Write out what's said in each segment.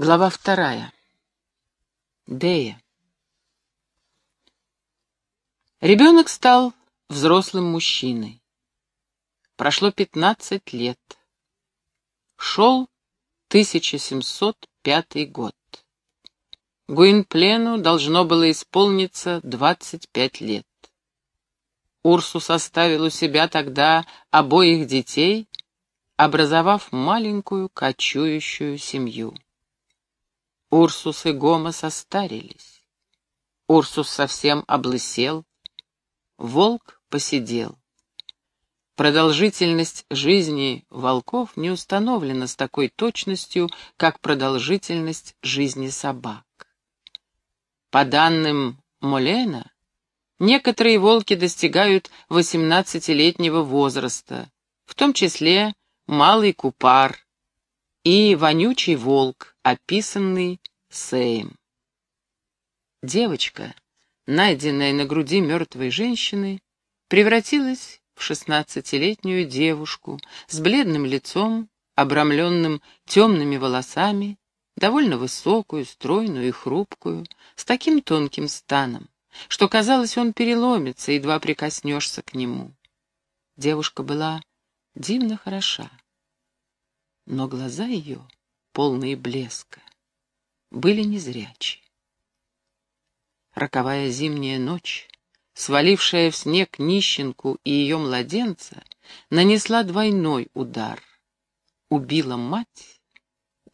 Глава вторая. Дея. Ребенок стал взрослым мужчиной. Прошло пятнадцать лет. Шел 1705 год. Гуинплену должно было исполниться двадцать пять лет. Урсус оставил у себя тогда обоих детей, образовав маленькую кочующую семью. Урсус и Гома состарились. Урсус совсем облысел, волк посидел. Продолжительность жизни волков не установлена с такой точностью, как продолжительность жизни собак. По данным Молена, некоторые волки достигают 18-летнего возраста, в том числе малый купар и вонючий волк, описанный Сеем. Девочка, найденная на груди мертвой женщины, превратилась в шестнадцатилетнюю девушку с бледным лицом, обрамленным темными волосами, довольно высокую, стройную и хрупкую, с таким тонким станом, что казалось, он переломится, едва прикоснешься к нему. Девушка была дивно хороша, но глаза ее полные блеска, были незрячи. Роковая зимняя ночь, свалившая в снег нищенку и ее младенца, нанесла двойной удар. Убила мать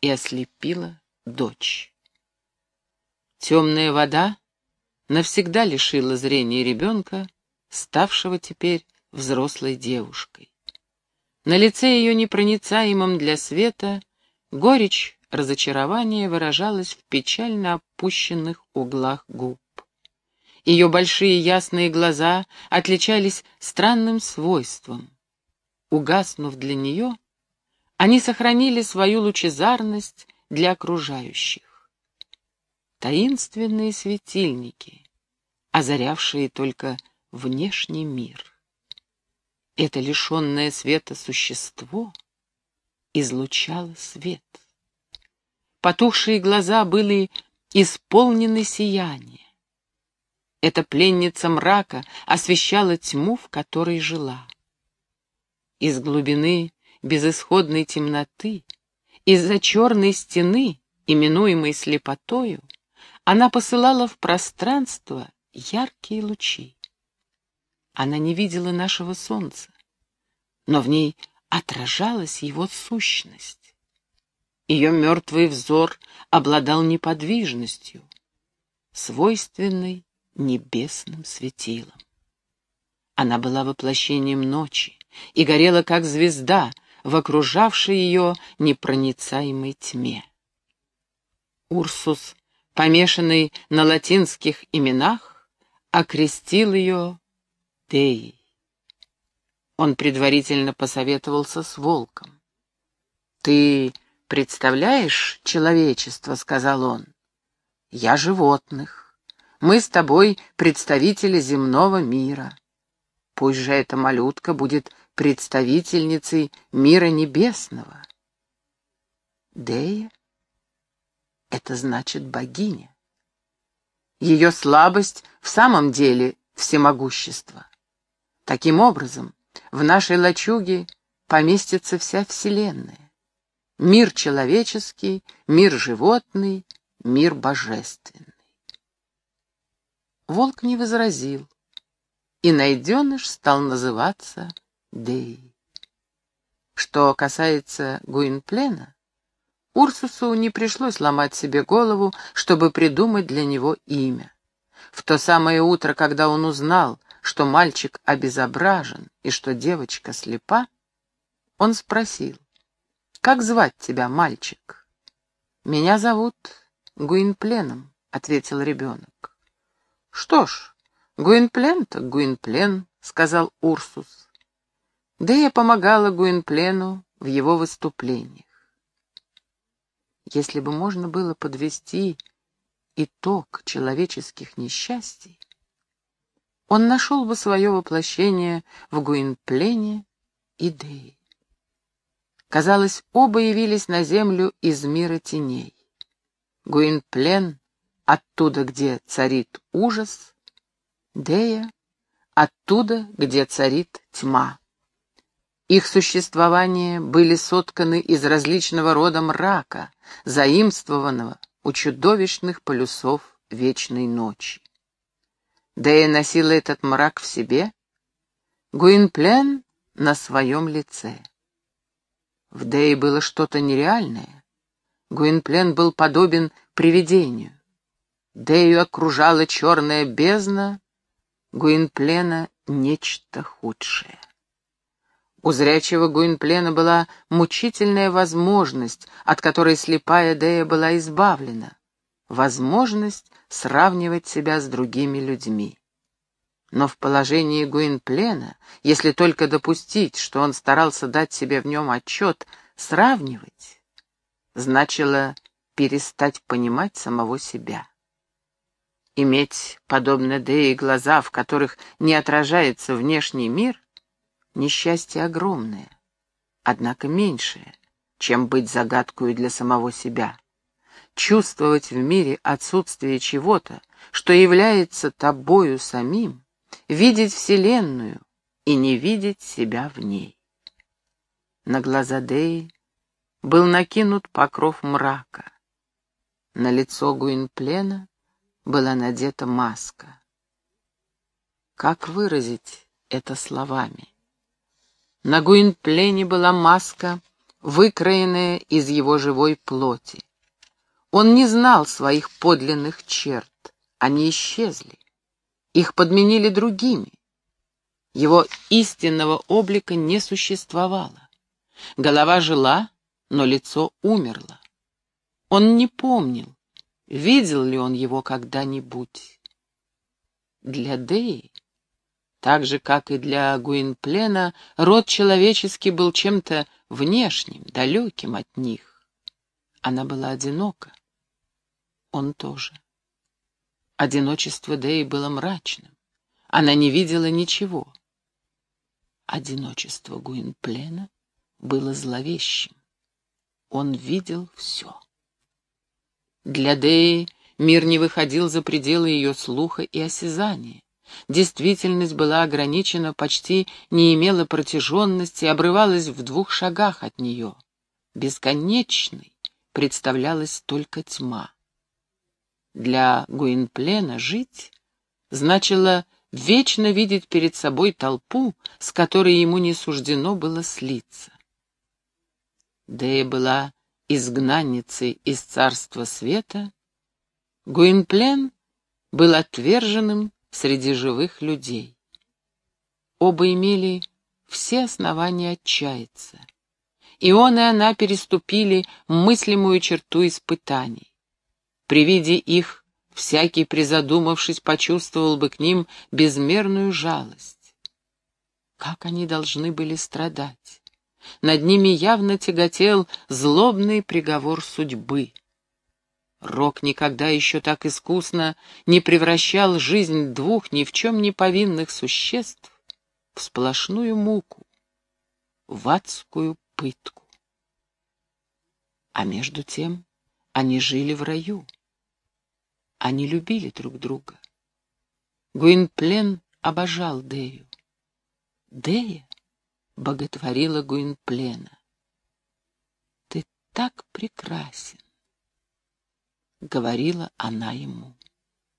и ослепила дочь. Темная вода навсегда лишила зрения ребенка, ставшего теперь взрослой девушкой. На лице ее непроницаемом для света Горечь разочарования выражалась в печально опущенных углах губ. Ее большие ясные глаза отличались странным свойством. Угаснув для нее, они сохранили свою лучезарность для окружающих. Таинственные светильники, озарявшие только внешний мир. Это лишенное света существо — излучала свет. Потухшие глаза были исполнены сияния. Эта пленница мрака освещала тьму, в которой жила. Из глубины безысходной темноты, из-за черной стены, именуемой слепотою, она посылала в пространство яркие лучи. Она не видела нашего солнца, но в ней отражалась его сущность. Ее мертвый взор обладал неподвижностью, свойственной небесным светилам. Она была воплощением ночи и горела, как звезда, в окружавшей ее непроницаемой тьме. Урсус, помешанный на латинских именах, окрестил ее Деей. Он предварительно посоветовался с волком. «Ты представляешь человечество?» — сказал он. «Я животных. Мы с тобой представители земного мира. Пусть же эта малютка будет представительницей мира небесного». Дея — это значит богиня. Ее слабость в самом деле всемогущество. Таким образом, в нашей лачуге поместится вся Вселенная. Мир человеческий, мир животный, мир божественный. Волк не возразил, и найденыш стал называться Дей. Что касается Гуинплена, Урсусу не пришлось ломать себе голову, чтобы придумать для него имя. В то самое утро, когда он узнал, что мальчик обезображен и что девочка слепа, он спросил, «Как звать тебя, мальчик?» «Меня зовут Гуинпленом», — ответил ребенок. «Что ж, Гуинплен так Гуинплен», — сказал Урсус. Да я помогала Гуинплену в его выступлениях. Если бы можно было подвести итог человеческих несчастий, он нашел бы свое воплощение в Гуинплене и Дее. Казалось, оба явились на землю из мира теней. Гуинплен оттуда, где царит ужас, Дея оттуда, где царит тьма. Их существования были сотканы из различного рода мрака, заимствованного у чудовищных полюсов вечной ночи. Дея носила этот мрак в себе, Гуинплен на своем лице. В Дее было что-то нереальное. Гуинплен был подобен привидению. Дею окружала черная бездна, Гуинплена — нечто худшее. У зрячего Гуинплена была мучительная возможность, от которой слепая Дея была избавлена. Возможность сравнивать себя с другими людьми. Но в положении Гуинплена, если только допустить, что он старался дать себе в нем отчет, сравнивать, значило перестать понимать самого себя. Иметь, подобно Дее, глаза, в которых не отражается внешний мир, несчастье огромное, однако меньшее, чем быть загадкой для самого себя. Чувствовать в мире отсутствие чего-то, что является тобою самим, видеть Вселенную и не видеть себя в ней. На глаза Деи был накинут покров мрака. На лицо Гуинплена была надета маска. Как выразить это словами? На Гуинплене была маска, выкроенная из его живой плоти. Он не знал своих подлинных черт, они исчезли. Их подменили другими. Его истинного облика не существовало. Голова жила, но лицо умерло. Он не помнил, видел ли он его когда-нибудь. Для Деи, так же, как и для Гуинплена, род человеческий был чем-то внешним, далеким от них. Она была одинока. Он тоже. Одиночество Дэи было мрачным. Она не видела ничего. Одиночество Гуинплена было зловещим. Он видел все. Для Деи мир не выходил за пределы ее слуха и осязания. Действительность была ограничена, почти не имела протяженности, обрывалась в двух шагах от нее. Бесконечной представлялась только тьма. Для Гуинплена жить значило вечно видеть перед собой толпу, с которой ему не суждено было слиться. Дея была изгнанницей из царства света, Гуинплен был отверженным среди живых людей. Оба имели все основания отчаяться. И он и она переступили мыслимую черту испытаний. При виде их всякий, призадумавшись, почувствовал бы к ним безмерную жалость. Как они должны были страдать? Над ними явно тяготел злобный приговор судьбы. Рок никогда еще так искусно не превращал жизнь двух ни в чем не повинных существ в сплошную муку, в адскую пытку. А между тем они жили в раю. Они любили друг друга. Гуинплен обожал Дею. Дея боготворила Гуинплена. «Ты так прекрасен!» — говорила она ему.